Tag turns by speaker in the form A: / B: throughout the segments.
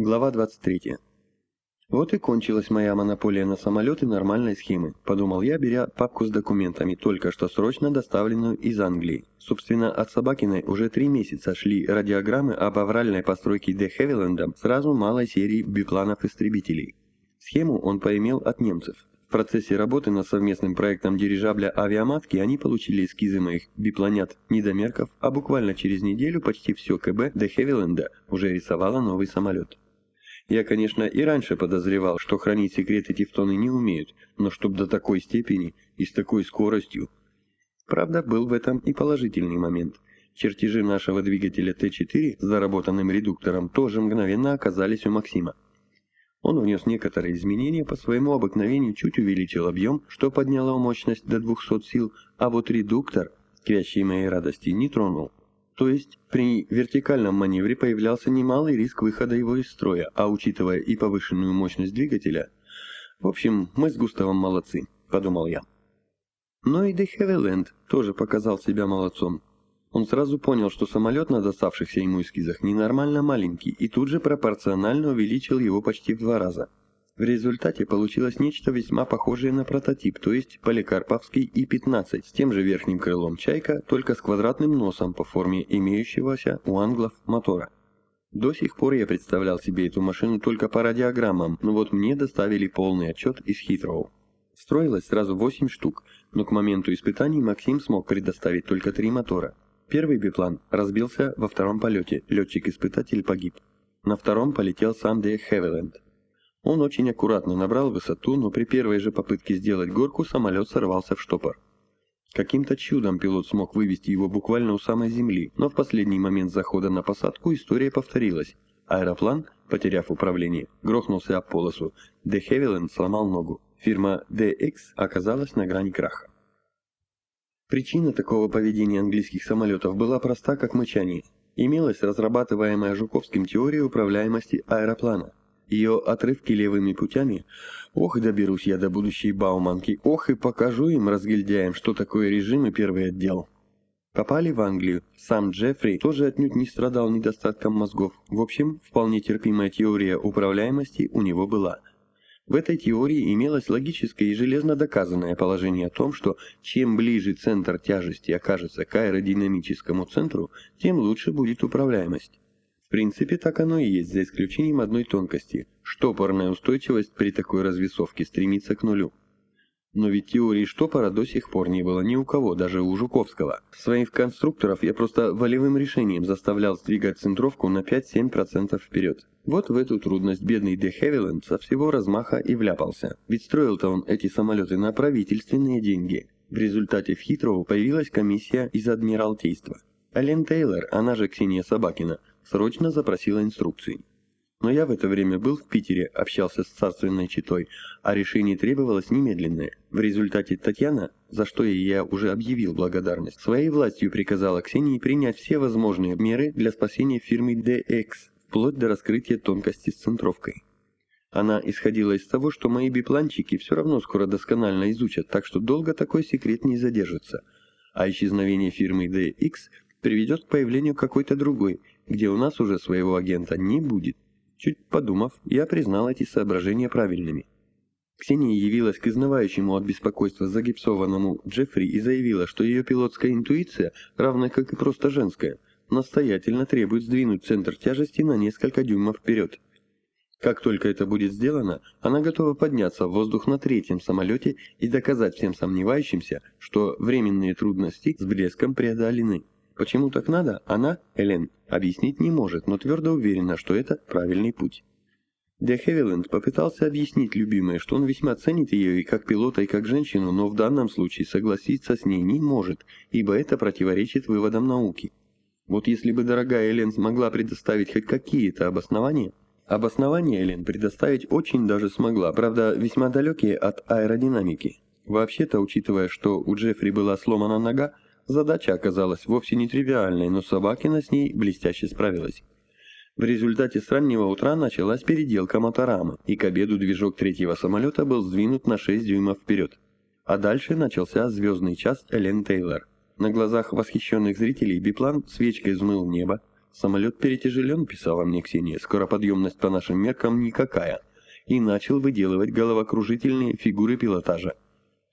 A: Глава 23. Вот и кончилась моя монополия на самолеты нормальной схемы, подумал я, беря папку с документами, только что срочно доставленную из Англии. Собственно, от Собакиной уже три месяца шли радиограммы об авральной постройке Де Хевилендом сразу малой серии бипланов-истребителей. Схему он поимел от немцев. В процессе работы над совместным проектом дирижабля «Авиаматки» они получили эскизы моих бипланят-недомерков, а буквально через неделю почти все КБ Де Хевиленда уже рисовало новый самолет. Я, конечно, и раньше подозревал, что хранить секреты тевтоны не умеют, но чтоб до такой степени и с такой скоростью. Правда, был в этом и положительный момент. Чертежи нашего двигателя Т-4 с заработанным редуктором тоже мгновенно оказались у Максима. Он внес некоторые изменения, по своему обыкновению чуть увеличил объем, что подняло мощность до 200 сил, а вот редуктор, к моей радости, не тронул. То есть при вертикальном маневре появлялся немалый риск выхода его из строя, а учитывая и повышенную мощность двигателя... В общем, мы с Густавом молодцы, подумал я. Но и Дехевиленд тоже показал себя молодцом. Он сразу понял, что самолет на доставшихся ему эскизах ненормально маленький, и тут же пропорционально увеличил его почти в два раза. В результате получилось нечто весьма похожее на прототип, то есть поликарповский И-15 с тем же верхним крылом «Чайка», только с квадратным носом по форме имеющегося у англов мотора. До сих пор я представлял себе эту машину только по радиограммам, но вот мне доставили полный отчет из Хитроу. Строилось сразу 8 штук, но к моменту испытаний Максим смог предоставить только три мотора. Первый биплан разбился во втором полете, летчик-испытатель погиб. На втором полетел сам Де Хевиленд. Он очень аккуратно набрал высоту, но при первой же попытке сделать горку самолет сорвался в штопор. Каким-то чудом пилот смог вывести его буквально у самой земли, но в последний момент захода на посадку история повторилась. Аэроплан, потеряв управление, грохнулся об полосу. Де Хевиленд сломал ногу. Фирма DX оказалась на грани краха. Причина такого поведения английских самолетов была проста, как мычание. Имелась разрабатываемая Жуковским теория управляемости аэроплана. Ее отрывки левыми путями. Ох, доберусь я до будущей Бауманки, ох и покажу им, разгильдяям, что такое режим и первый отдел. Попали в Англию. Сам Джеффри тоже отнюдь не страдал недостатком мозгов. В общем, вполне терпимая теория управляемости у него была – в этой теории имелось логическое и железно доказанное положение о том, что чем ближе центр тяжести окажется к аэродинамическому центру, тем лучше будет управляемость. В принципе, так оно и есть, за исключением одной тонкости. Штопорная устойчивость при такой развесовке стремится к нулю. Но ведь теории штопора до сих пор не было ни у кого, даже у Жуковского. Своих конструкторов я просто волевым решением заставлял сдвигать центровку на 5-7% вперед. Вот в эту трудность бедный Де Хевиленд со всего размаха и вляпался. Ведь строил-то он эти самолеты на правительственные деньги. В результате в Хитроу появилась комиссия из Адмиралтейства. Ален Тейлор, она же Ксения Собакина, срочно запросила инструкции. Но я в это время был в Питере, общался с царственной читой, а решение требовалось немедленное. В результате Татьяна, за что ей я уже объявил благодарность, своей властью приказала Ксении принять все возможные меры для спасения фирмы DX, вплоть до раскрытия тонкости с центровкой. Она исходила из того, что мои бипланчики все равно скоро досконально изучат, так что долго такой секрет не задержится. А исчезновение фирмы DX приведет к появлению какой-то другой, где у нас уже своего агента не будет. Чуть подумав, я признал эти соображения правильными. Ксения явилась к изнывающему от беспокойства загипсованному Джеффри и заявила, что ее пилотская интуиция, равная как и просто женская, настоятельно требует сдвинуть центр тяжести на несколько дюймов вперед. Как только это будет сделано, она готова подняться в воздух на третьем самолете и доказать всем сомневающимся, что временные трудности с блеском преодолены. Почему так надо, она, Элен, объяснить не может, но твердо уверена, что это правильный путь. Де Хевиленд попытался объяснить любимой, что он весьма ценит ее и как пилота, и как женщину, но в данном случае согласиться с ней не может, ибо это противоречит выводам науки. Вот если бы дорогая Элен смогла предоставить хоть какие-то обоснования, обоснования Элен предоставить очень даже смогла, правда, весьма далекие от аэродинамики. Вообще-то, учитывая, что у Джеффри была сломана нога, Задача оказалась вовсе не тривиальной, но Собакина с ней блестяще справилась. В результате с раннего утра началась переделка моторамы, и к обеду движок третьего самолета был сдвинут на 6 дюймов вперед. А дальше начался звездный час Элен Тейлор. На глазах восхищенных зрителей биплан свечкой взмыл небо, Самолет перетяжелен, писала мне Ксения, скороподъемность по нашим меркам никакая. И начал выделывать головокружительные фигуры пилотажа.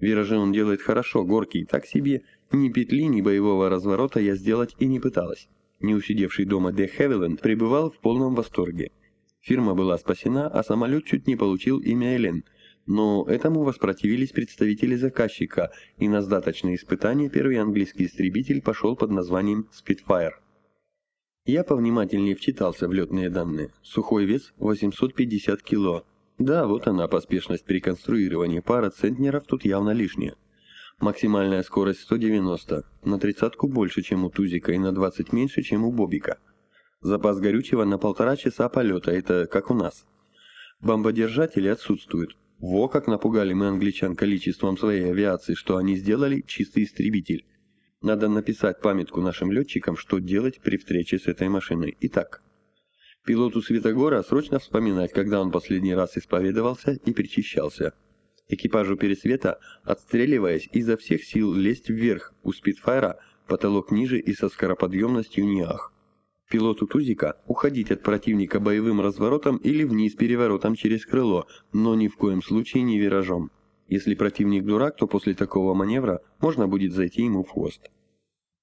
A: Виражи он делает хорошо, горки так себе, ни петли, ни боевого разворота я сделать и не пыталась. Не усидевший дома Де Хевиленд пребывал в полном восторге. Фирма была спасена, а самолет чуть не получил имя Элен, но этому воспротивились представители заказчика, и на сдаточные испытания первый английский истребитель пошел под названием Spitfire. Я повнимательнее вчитался в летные данные. Сухой вес 850 кило. Да, вот она, поспешность при конструировании. Пара центнеров тут явно лишняя. Максимальная скорость 190, на тридцатку больше, чем у Тузика, и на 20 меньше, чем у Бобика. Запас горючего на полтора часа полета, это как у нас. Бомбодержатели отсутствуют. Во как напугали мы англичан количеством своей авиации, что они сделали чистый истребитель. Надо написать памятку нашим летчикам, что делать при встрече с этой машиной. Итак, пилоту Светогора срочно вспоминать, когда он последний раз исповедовался и причащался. Экипажу Пересвета, отстреливаясь, изо всех сил лезть вверх, у Спитфайра потолок ниже и со скороподъемностью ниах. Пилоту Тузика уходить от противника боевым разворотом или вниз переворотом через крыло, но ни в коем случае не виражом. Если противник дурак, то после такого маневра можно будет зайти ему в хвост.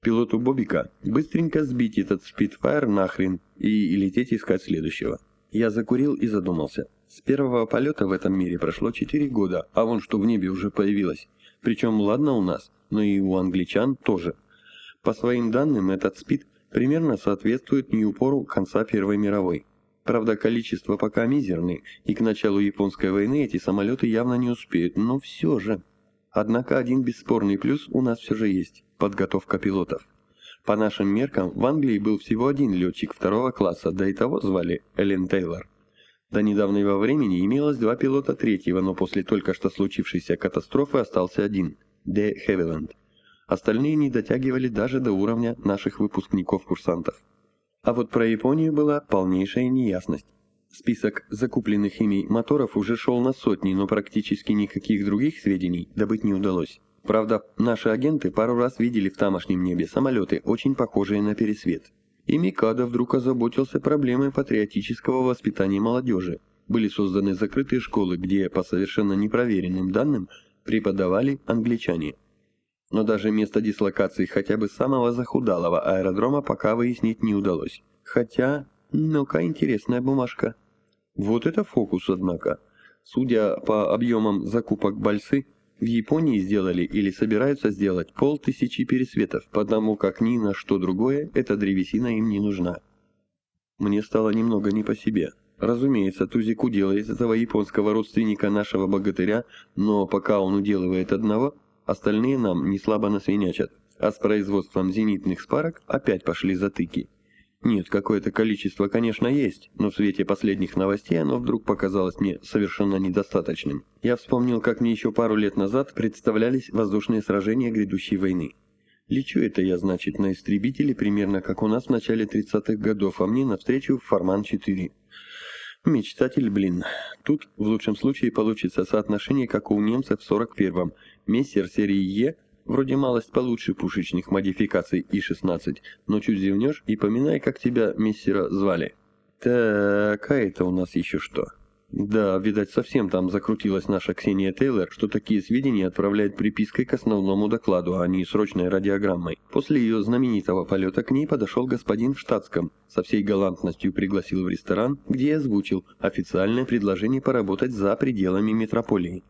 A: Пилоту Бобика быстренько сбить этот спидфайр нахрен и лететь искать следующего. Я закурил и задумался. С первого полета в этом мире прошло 4 года, а вон что в небе уже появилось. Причем ладно у нас, но и у англичан тоже. По своим данным, этот спид примерно соответствует Ньюпору конца Первой мировой. Правда, количество пока мизерное, и к началу японской войны эти самолеты явно не успеют, но все же. Однако один бесспорный плюс у нас все же есть – подготовка пилотов. По нашим меркам, в Англии был всего один летчик второго класса, да и того звали Эллен Тейлор. До недавнего времени имелось два пилота третьего, но после только что случившейся катастрофы остался один – Де Хевиленд. Остальные не дотягивали даже до уровня наших выпускников-курсантов. А вот про Японию была полнейшая неясность. Список закупленных ими моторов уже шел на сотни, но практически никаких других сведений добыть не удалось. Правда, наши агенты пару раз видели в тамошнем небе самолеты, очень похожие на пересвет. И Микадо вдруг озаботился проблемой патриотического воспитания молодежи. Были созданы закрытые школы, где, по совершенно непроверенным данным, преподавали англичане но даже место дислокации хотя бы самого захудалого аэродрома пока выяснить не удалось. Хотя, ну-ка, интересная бумажка. Вот это фокус, однако. Судя по объемам закупок Бальсы, в Японии сделали или собираются сделать полтысячи пересветов, потому как ни на что другое эта древесина им не нужна. Мне стало немного не по себе. Разумеется, Тузику делает этого японского родственника нашего богатыря, но пока он уделывает одного, Остальные нам не слабо насвинячат, а с производством зенитных спарок опять пошли затыки. Нет, какое-то количество, конечно, есть, но в свете последних новостей оно вдруг показалось мне совершенно недостаточным. Я вспомнил, как мне еще пару лет назад представлялись воздушные сражения грядущей войны. Лечу это я, значит, на истребителе, примерно как у нас в начале 30-х годов, а мне навстречу Форман-4. Мечтатель, блин. Тут в лучшем случае получится соотношение, как у немцев в 41-м. Мессер серии Е вроде малость получше пушечных модификаций И-16, но чуть зевнешь и поминай, как тебя мессера звали. Так, а это у нас еще что? Да, видать, совсем там закрутилась наша Ксения Тейлор, что такие сведения отправляет припиской к основному докладу, а не срочной радиограммой. После ее знаменитого полета к ней подошел господин в штатском, со всей галантностью пригласил в ресторан, где озвучил официальное предложение поработать за пределами метрополии.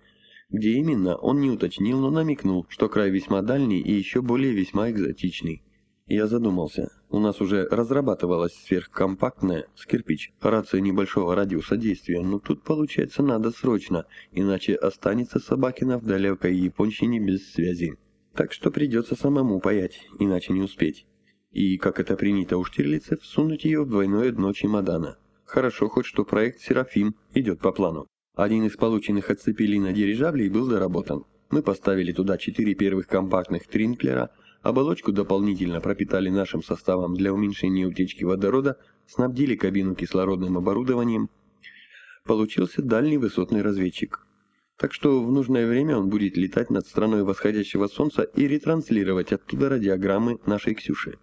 A: Где именно, он не уточнил, но намекнул, что край весьма дальний и еще более весьма экзотичный. Я задумался. У нас уже разрабатывалась сверхкомпактная, с кирпич, рация небольшого радиуса действия, но тут, получается, надо срочно, иначе останется Собакина в далекой японщине без связи. Так что придется самому паять, иначе не успеть. И, как это принято у Штирлица, всунуть ее в двойное дно чемодана. Хорошо хоть, что проект «Серафим» идет по плану. Один из полученных от Цепелина дирижаблей был доработан. Мы поставили туда четыре первых компактных тринклера – Оболочку дополнительно пропитали нашим составом для уменьшения утечки водорода, снабдили кабину кислородным оборудованием. Получился дальний высотный разведчик. Так что в нужное время он будет летать над страной восходящего солнца и ретранслировать оттуда радиограммы нашей Ксюши.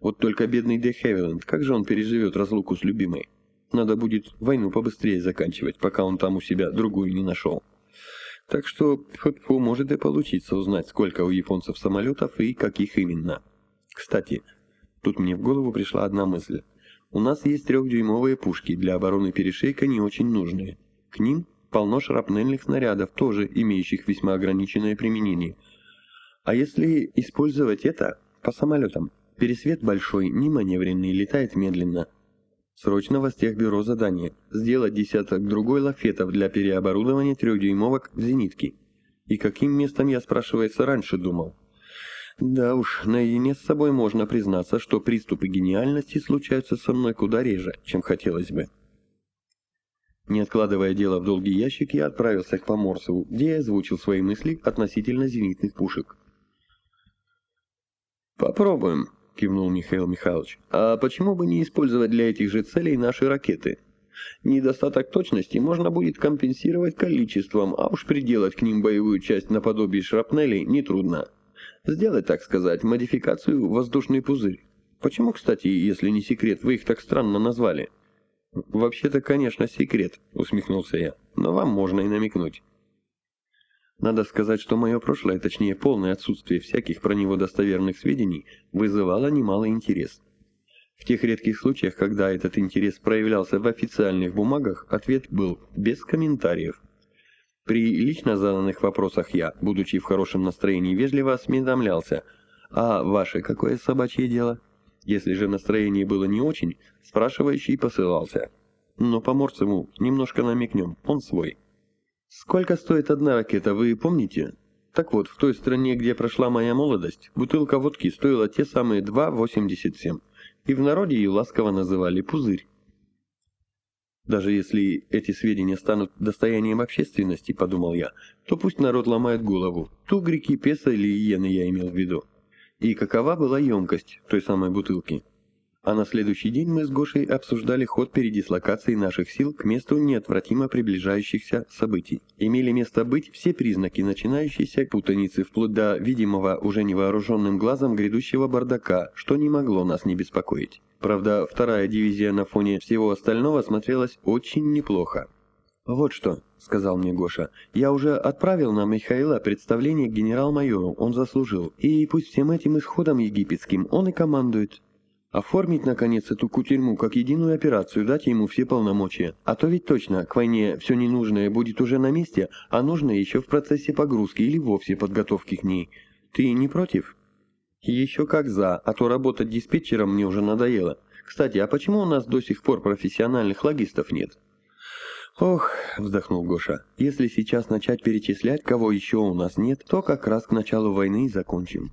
A: Вот только бедный Де Хевиленд, как же он переживет разлуку с любимой? Надо будет войну побыстрее заканчивать, пока он там у себя другую не нашел. Так что, может и получиться узнать, сколько у японцев самолетов и каких именно. Кстати, тут мне в голову пришла одна мысль. У нас есть трехдюймовые пушки, для обороны перешейка не очень нужные. К ним полно шрапнельных снарядов, тоже имеющих весьма ограниченное применение. А если использовать это по самолетам? Пересвет большой, не маневренный, летает медленно. Срочно в бюро задание. Сделать десяток другой лафетов для переоборудования трехдюймовок в зенитки. И каким местом я, спрашивается, раньше думал? Да уж, наедине с собой можно признаться, что приступы гениальности случаются со мной куда реже, чем хотелось бы. Не откладывая дело в долгий ящик, я отправился к Поморцеву, где я озвучил свои мысли относительно зенитных пушек. «Попробуем», — кивнул Михаил Михайлович. «А почему бы не использовать для этих же целей наши ракеты? Недостаток точности можно будет компенсировать количеством, а уж приделать к ним боевую часть наподобие шрапнелей нетрудно. Сделать, так сказать, модификацию воздушный пузырь. Почему, кстати, если не секрет, вы их так странно назвали?» «Вообще-то, конечно, секрет», — усмехнулся я, — «но вам можно и намекнуть». Надо сказать, что мое прошлое, точнее полное отсутствие всяких про него достоверных сведений, вызывало немалый интерес. В тех редких случаях, когда этот интерес проявлялся в официальных бумагах, ответ был без комментариев. При лично заданных вопросах я, будучи в хорошем настроении, вежливо осведомлялся, «А ваше какое собачье дело?» Если же настроение было не очень, спрашивающий посылался. Но по Морцеву немножко намекнем, он свой. Сколько стоит одна ракета, вы помните? Так вот, в той стране, где прошла моя молодость, бутылка водки стоила те самые 2,87, и в народе ее ласково называли «пузырь». Даже если эти сведения станут достоянием общественности, подумал я, то пусть народ ломает голову. Тугрики, песо или иены я имел в виду. И какова была емкость той самой бутылки? А на следующий день мы с Гошей обсуждали ход передислокации наших сил к месту неотвратимо приближающихся событий. Имели место быть все признаки начинающейся путаницы, вплоть до видимого уже невооруженным глазом грядущего бардака, что не могло нас не беспокоить. Правда, вторая дивизия на фоне всего остального смотрелась очень неплохо. «Вот что», — сказал мне Гоша, — «я уже отправил на Михаила представление к генерал-майору, он заслужил, и пусть всем этим исходом египетским он и командует». Оформить, наконец, эту кутерьму как единую операцию, дать ему все полномочия. А то ведь точно, к войне все ненужное будет уже на месте, а нужное еще в процессе погрузки или вовсе подготовки к ней. Ты не против? Еще как за, а то работать диспетчером мне уже надоело. Кстати, а почему у нас до сих пор профессиональных логистов нет? Ох, вздохнул Гоша, если сейчас начать перечислять, кого еще у нас нет, то как раз к началу войны и закончим.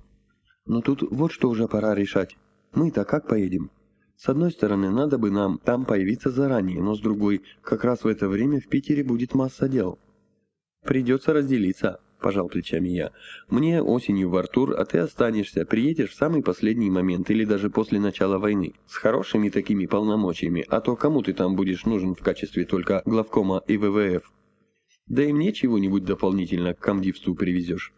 A: Но тут вот что уже пора решать. Мы-то как поедем? С одной стороны, надо бы нам там появиться заранее, но с другой, как раз в это время в Питере будет масса дел. Придется разделиться, пожал плечами я. Мне осенью в Артур, а ты останешься, приедешь в самый последний момент или даже после начала войны. С хорошими такими полномочиями, а то кому ты там будешь нужен в качестве только главкома и ВВФ? Да и мне чего-нибудь дополнительно к комдивству привезешь.